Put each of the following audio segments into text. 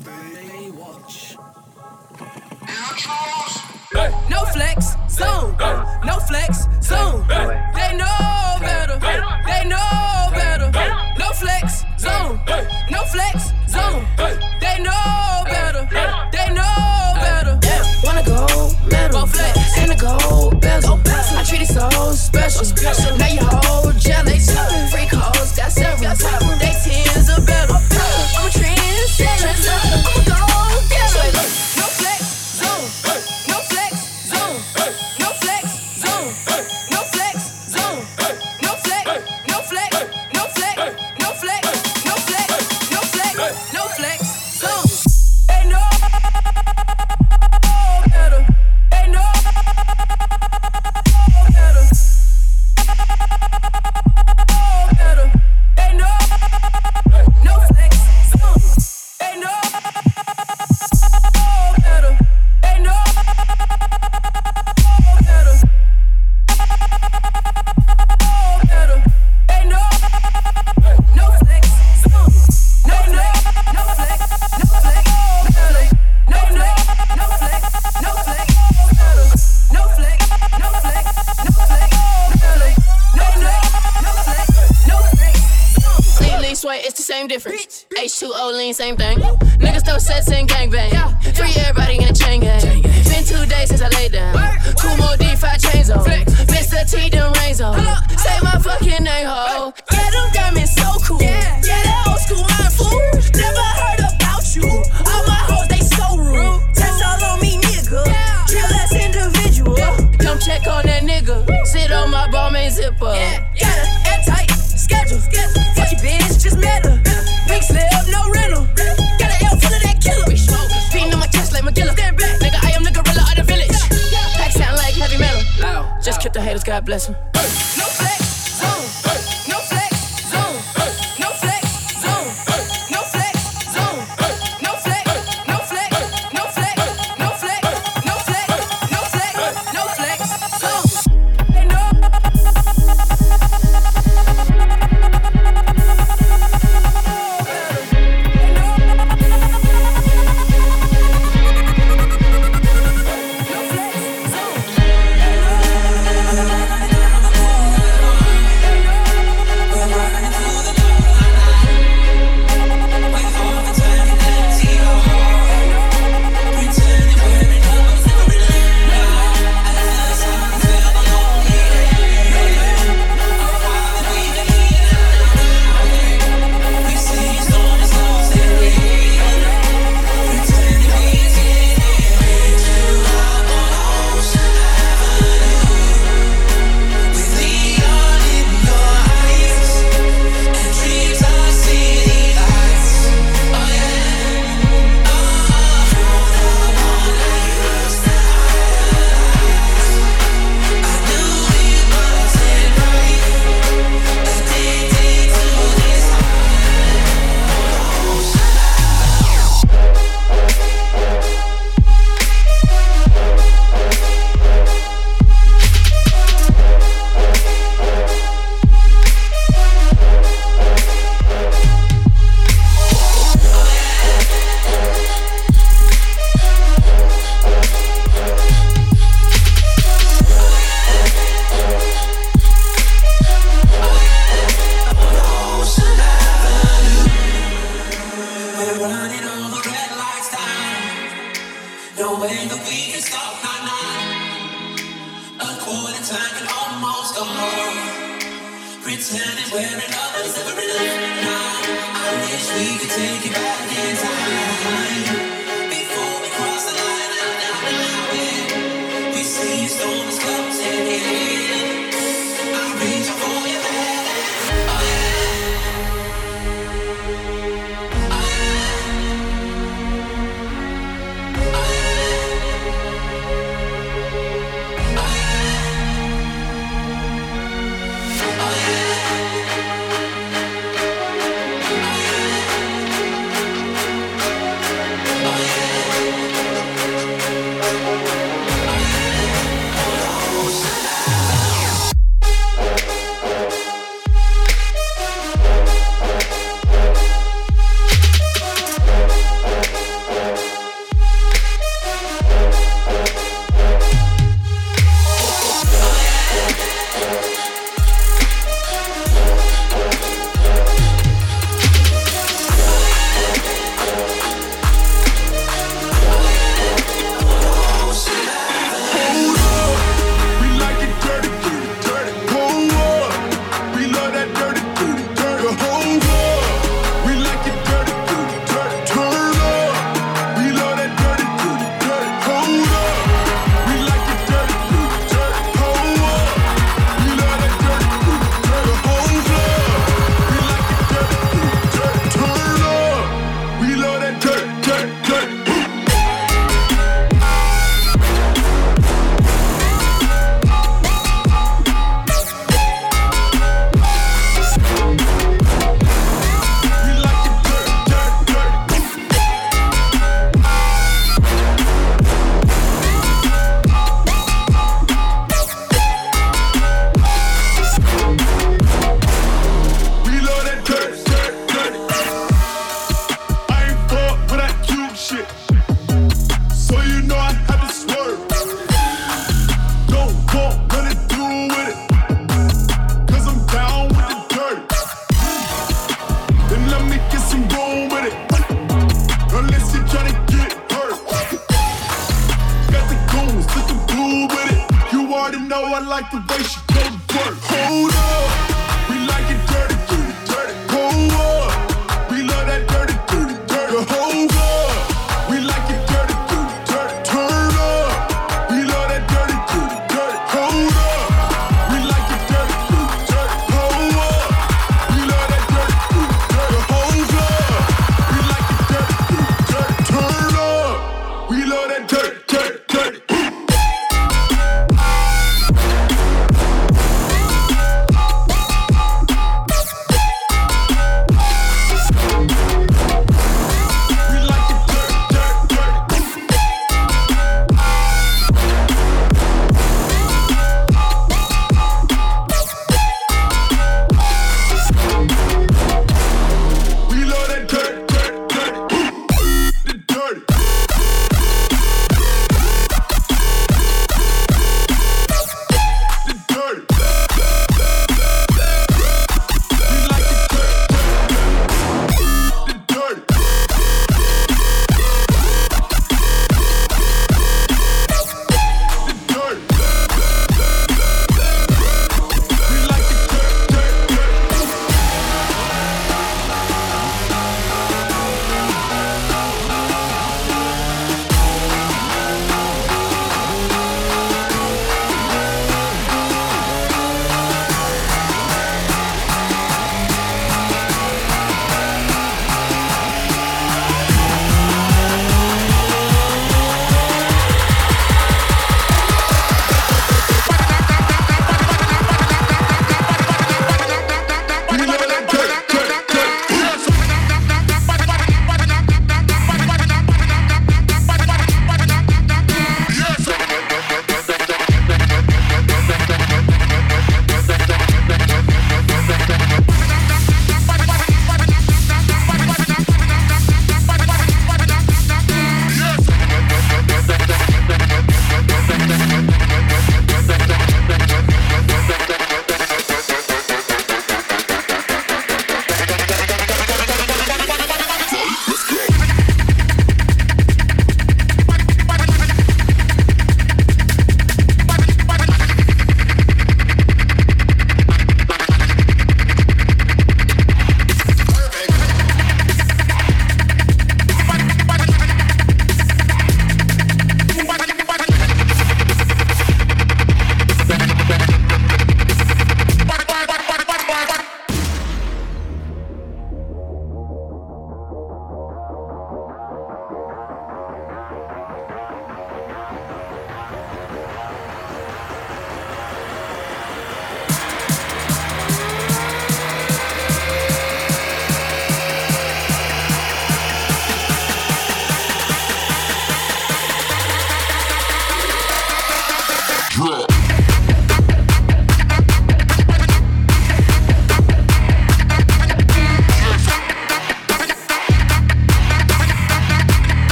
They watch. No flex, zone. No flex, zone. They know better. They know better. No flex, zone. No flex, zone. They know better. They know better. Yeah, wanna go metal. Go flex. And a gold bezel. I treat it so special. Now you whole jealous. Freak Seven,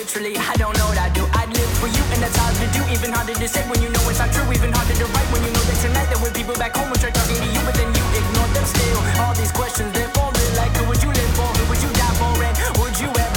literally, I don't know what I do. I'd live for you, and that's hard to do. Even harder to say when you know it's not true. Even harder to write when you know that tonight there were people back home who tried talking to you, but then you ignored them still. All these questions they're falling like, who would you live for? Who would you die for? And would you ever?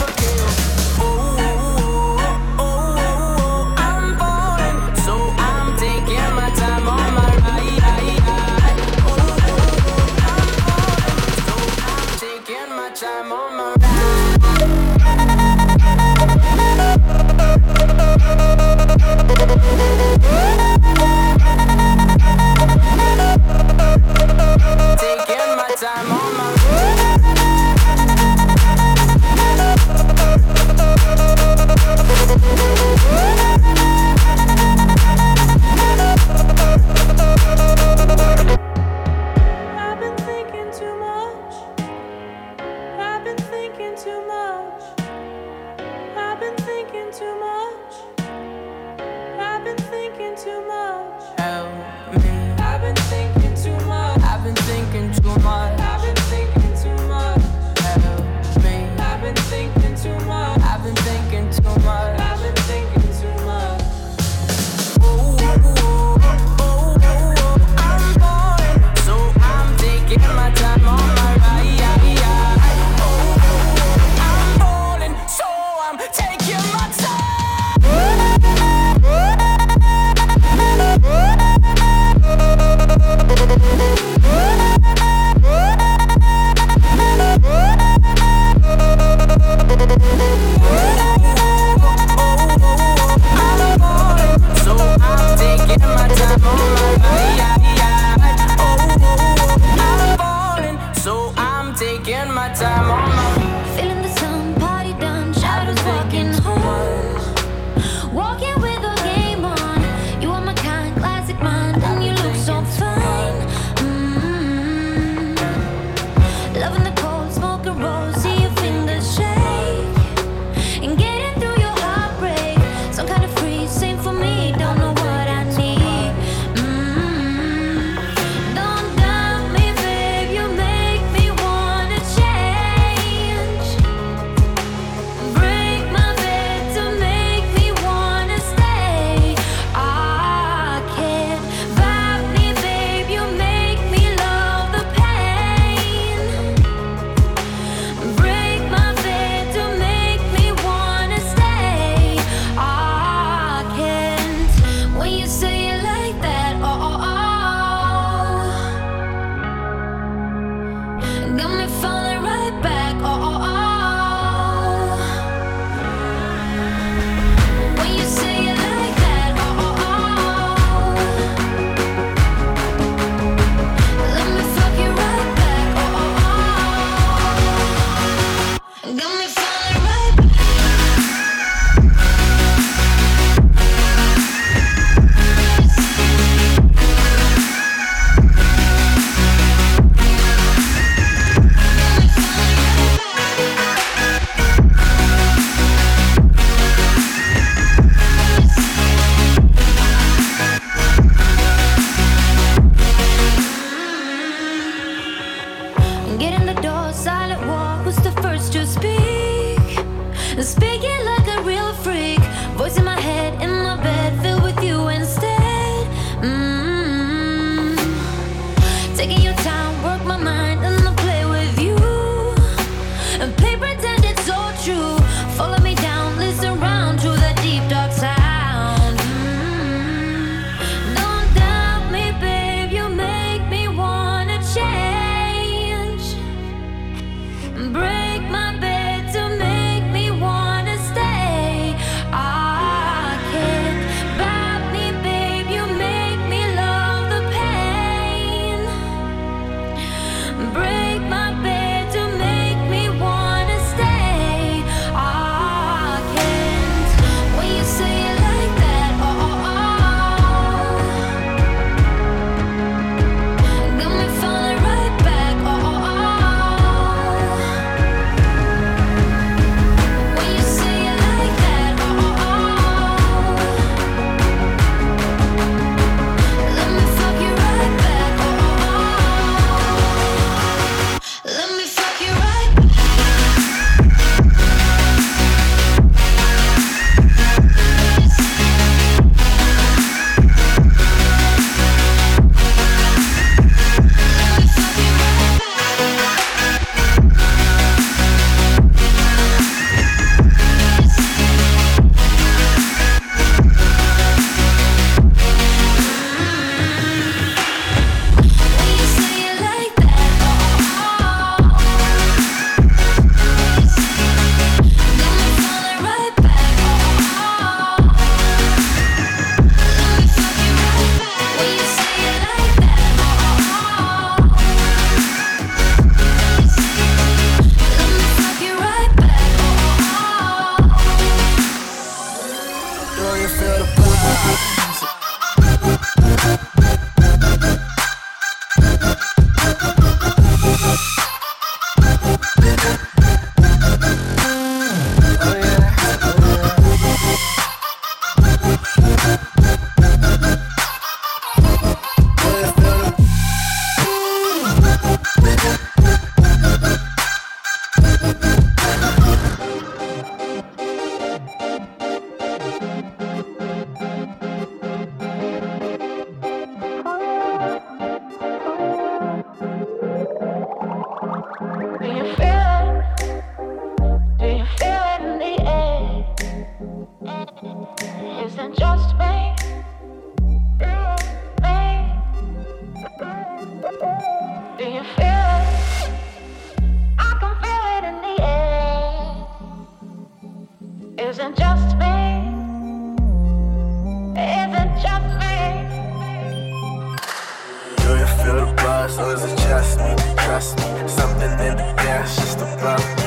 trust me, trust me. Something in the air's just a blow.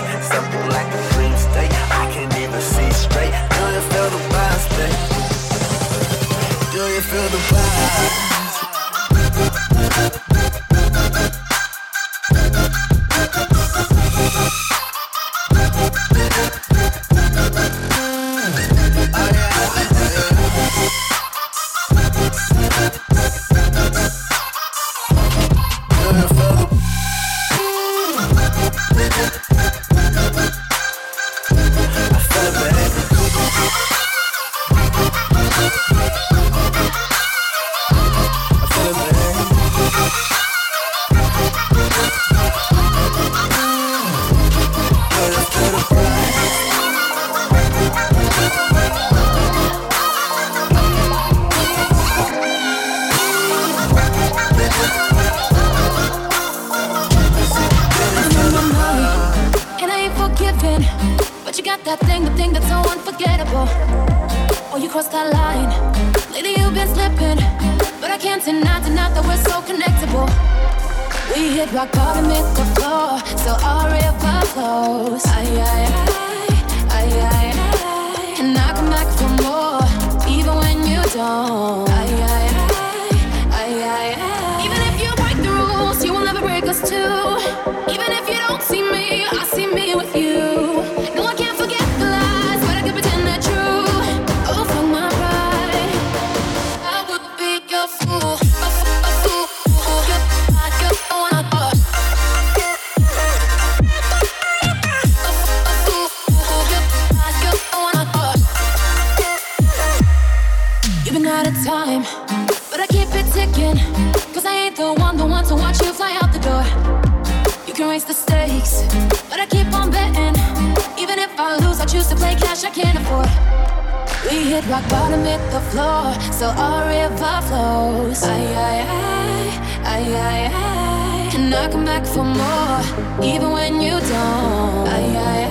Aye, aye, aye, aye, aye, aye. And I come back for more, even when you don't. Aye, aye,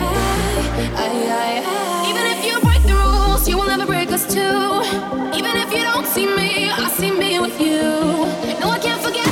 aye, aye, aye. Even if you break the rules, you will never break us too. Even if you don't see me, I see me with you. No, I can't forget.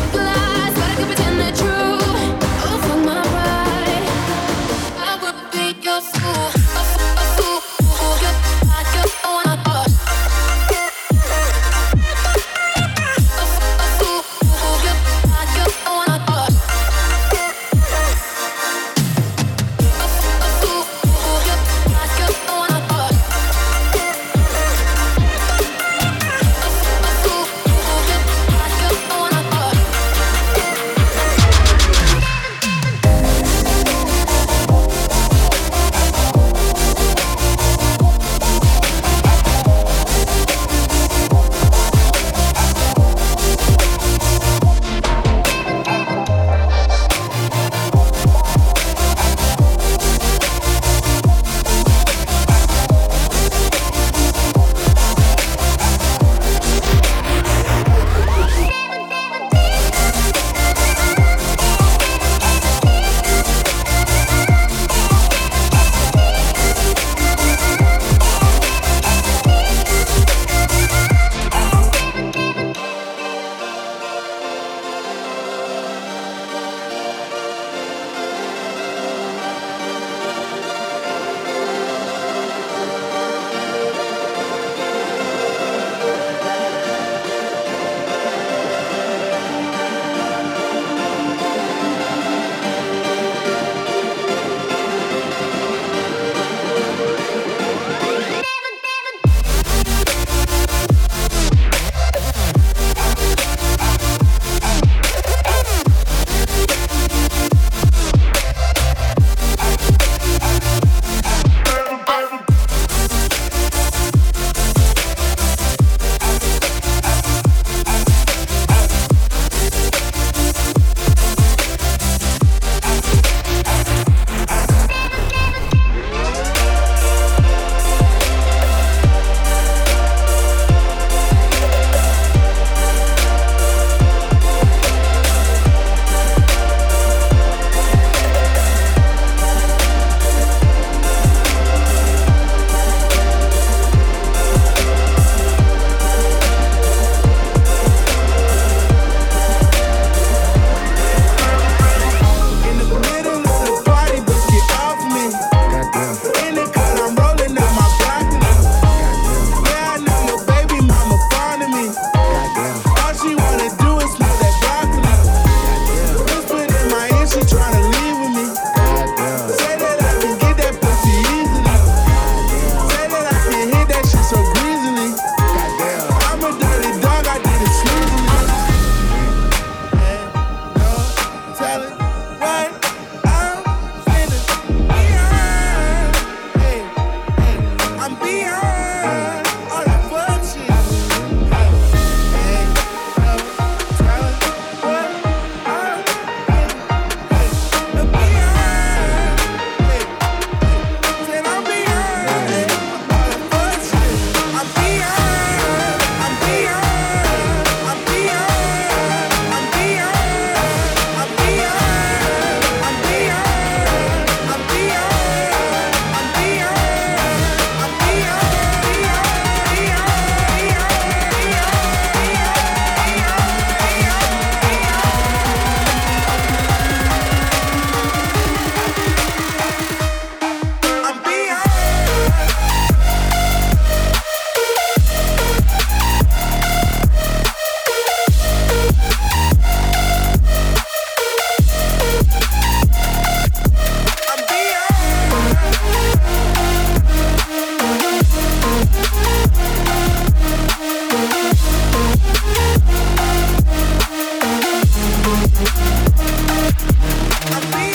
I feel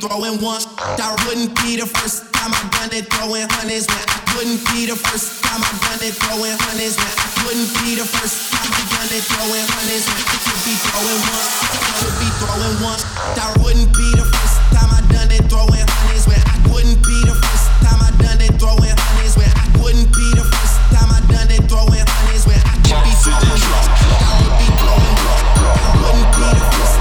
throwing one. I wouldn't be the first time I done it throwing hundreds when I wouldn't be the first time I done it throwing hundreds when I wouldn't be the first time I done it throwing hundreds when I could be throwing one. I could be throwing one. I wouldn't be the first time I done it throwing hundreds when I wouldn't be the first time I done it throwing hundreds when I wouldn't be the first time I done it throwing hundreds when I could be throwing one. I would be throwing one. I wouldn't be the first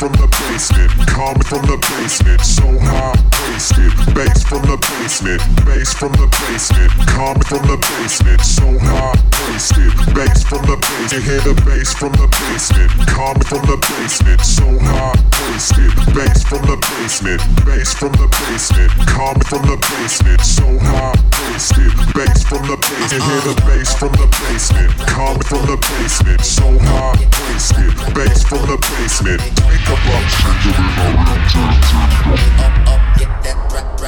from the basement, coming from the basement, so high wasted. Bass from the basement, bass from the basement, coming from the basement, so high wasted. Bass from the basement, and hear the bass from the basement, coming from the basement, so high wasted. Bass from the basement, bass from the basement, coming from the basement, so high wasted. Bass from the basement, and hear the bass from the basement, coming from the basement, so high wasted. Bass from the basement, make a box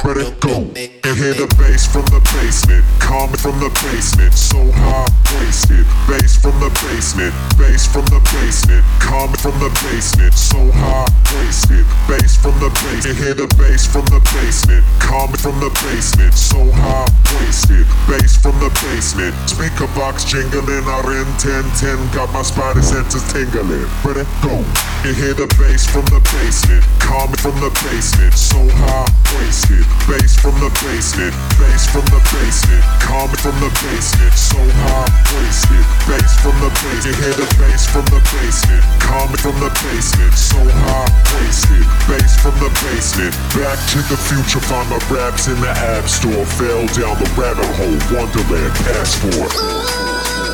let it go. And hear the bass from the basement, coming from the basement, so high wasted. Bass from the basement, bass from the basement, coming from the basement, so high wasted. Bass from the basement, and hear the bass from the basement, coming from the basement, so high wasted. Bass from the basement, speaker box jingling, I rin 10 10, got my spidey senses tingling. Let it go. And hear the bass from the basement, coming from the basement, so high wasted. Bass from the basement, bass from the basement, coming from the basement, so high wasted. Bass from the basement, you hear the bass from the basement, coming from the basement, so high wasted. Bass from the basement, back to the future, find my raps in the app store, fell down the rabbit hole, Wonderland passport.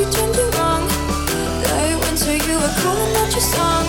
you turned me wrong. There went so you were calling out your song.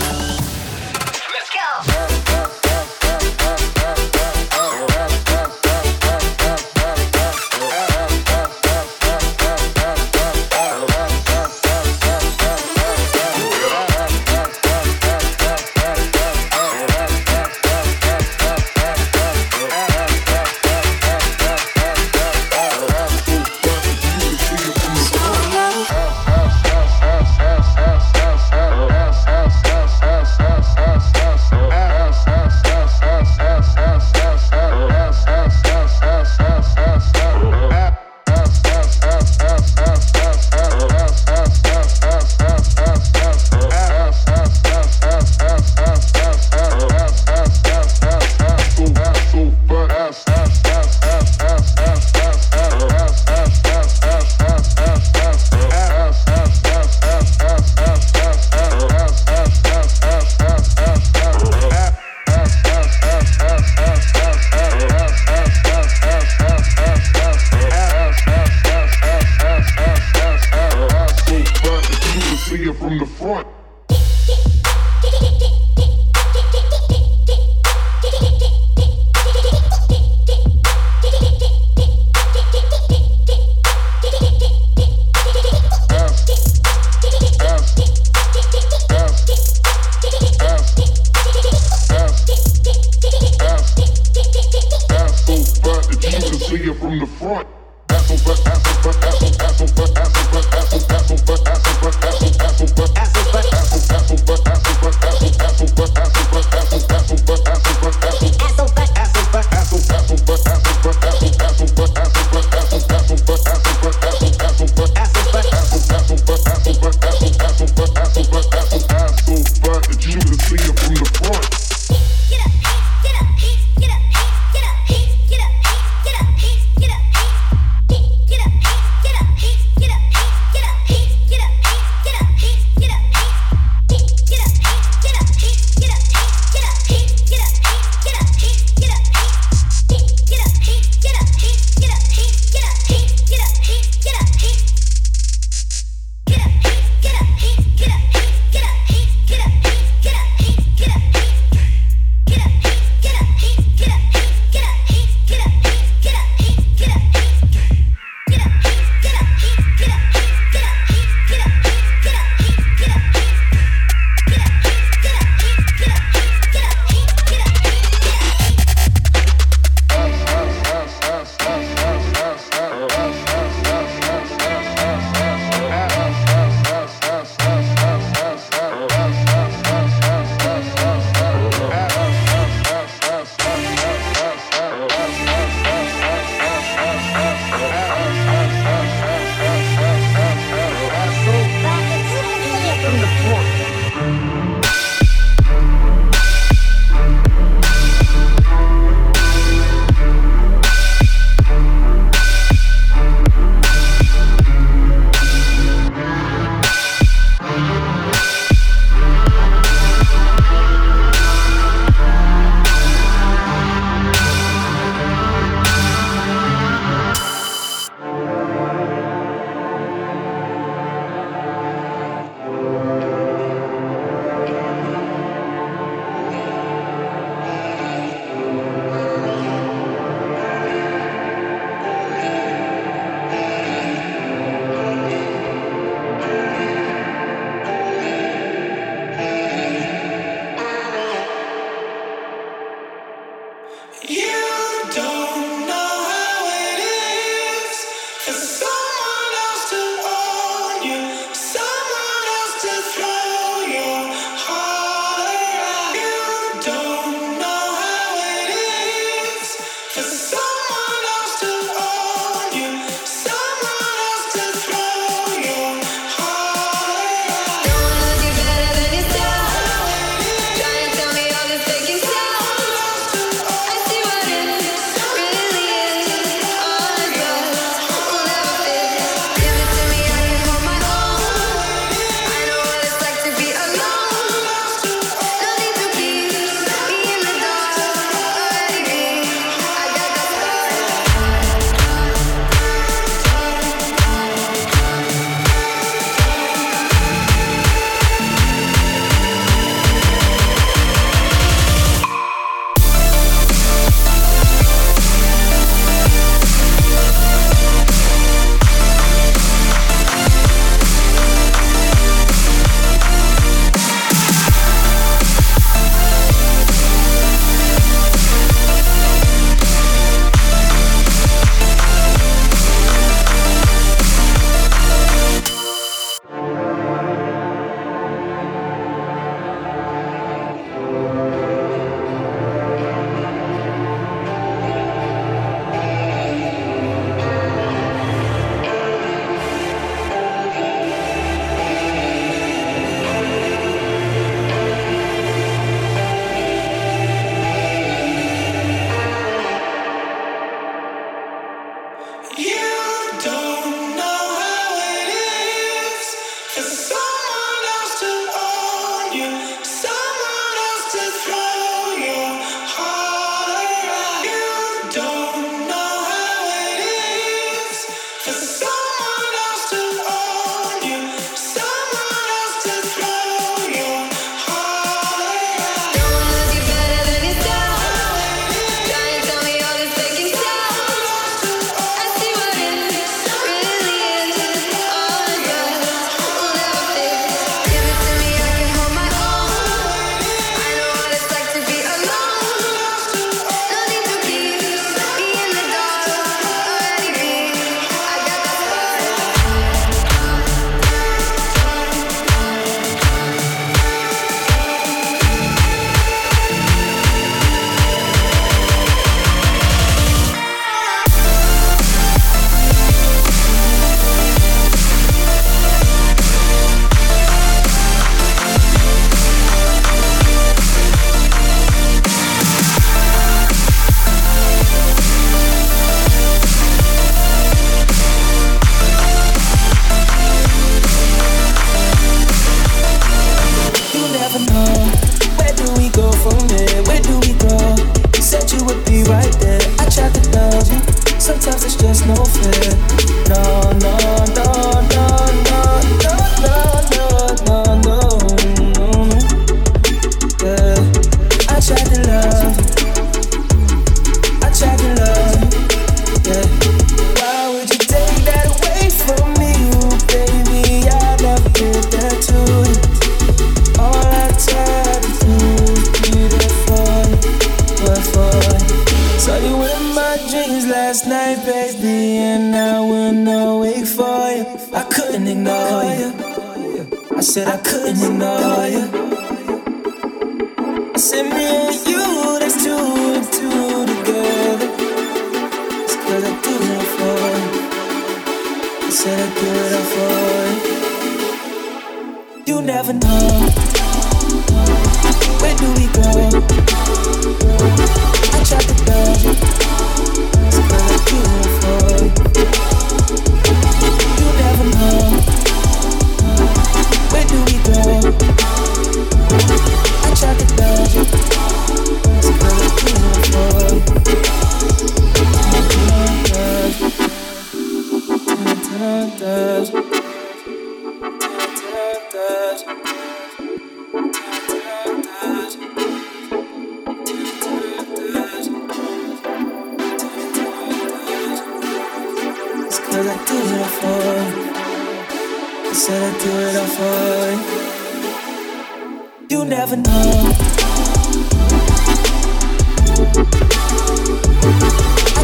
I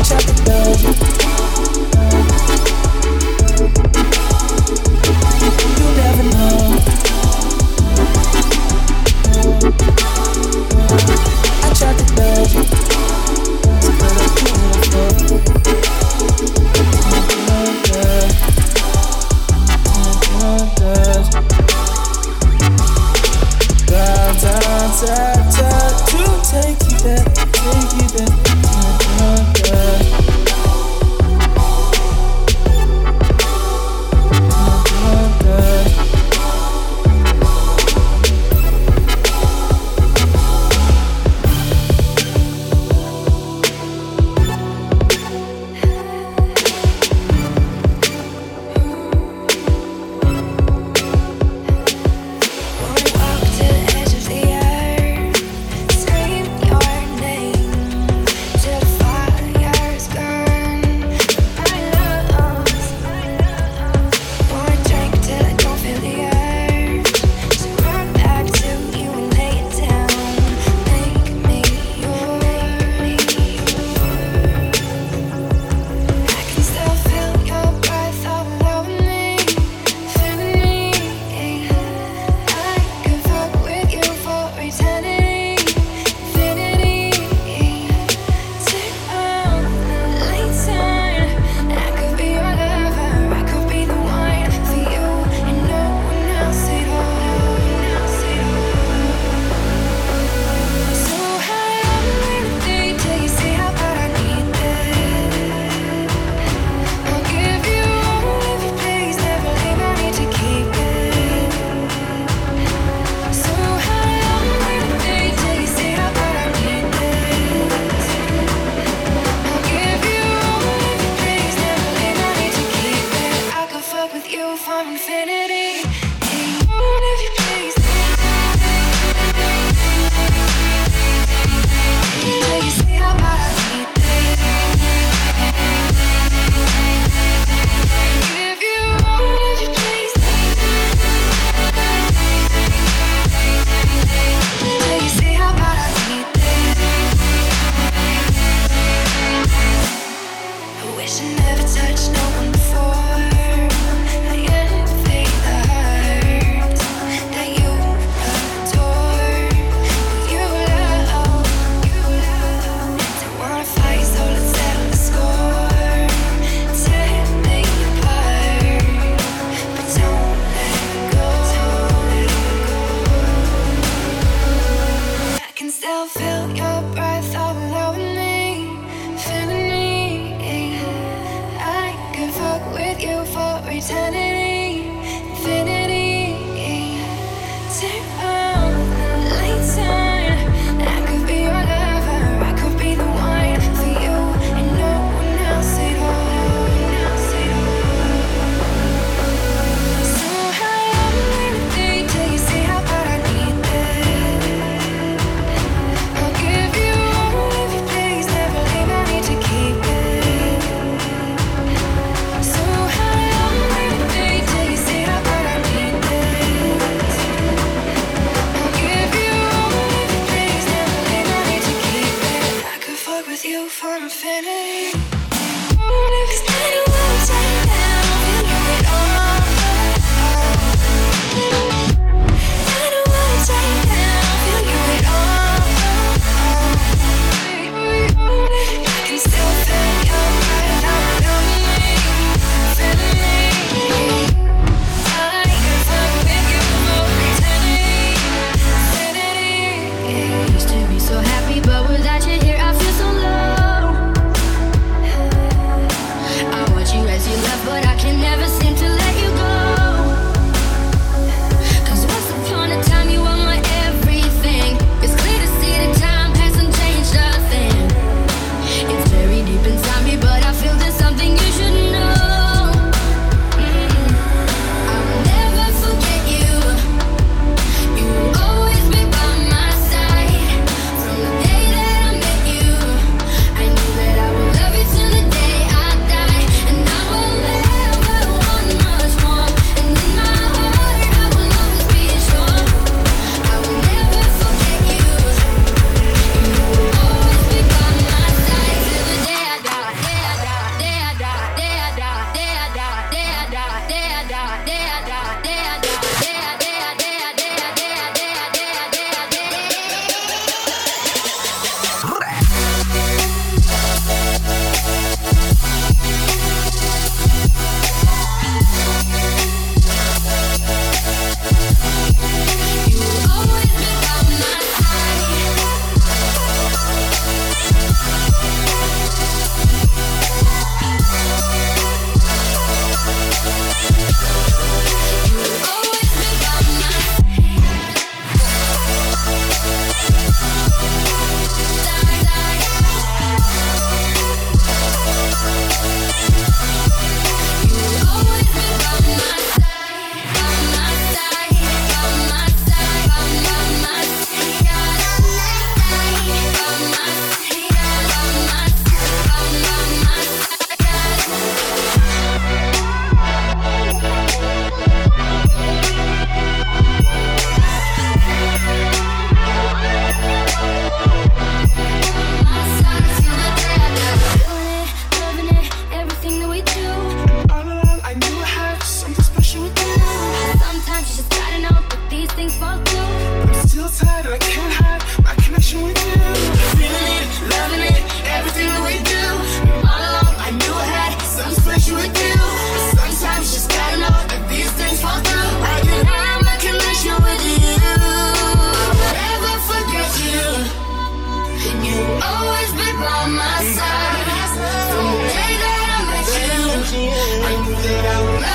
tried to love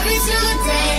Love you till the day.